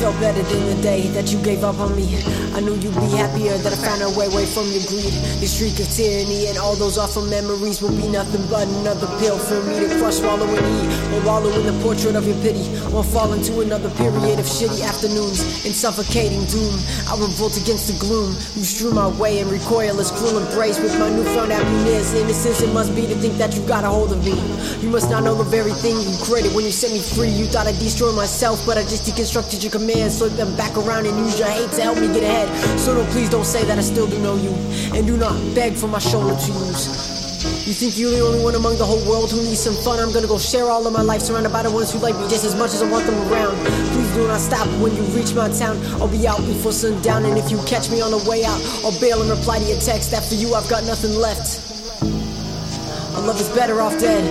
felt better than the day that you gave up on me. I knew you'd be happier that I found a way away from your greed. Your streak of tyranny and all those awful memories will be nothing but another pill for me to crush, swallow, and eat. Or wallow in the portrait of your pity. Or fall into another period of shitty afternoons and suffocating doom. I revolt against the gloom. You strew my way and recoil as cruel embrace with my newfound happiness. Innocence it must be to think that you got a hold of me. You must not know the very thing you created when you set me free. You thought I'd destroy myself, but I just deconstructed your commands. Slip them back around and use your hate to help me get ahead. So no, please don't say that I still do know you. And do not beg for my shoulder to use. You think you're the only one among the whole world who needs some fun? I'm gonna go share all of my life surrounded by the ones who like me just as much as I want them around. Please do not stop when you reach my town. I'll be out before sundown, and if you catch me on the way out, I'll bail and reply to your text After you I've got nothing left. Our love is better off dead.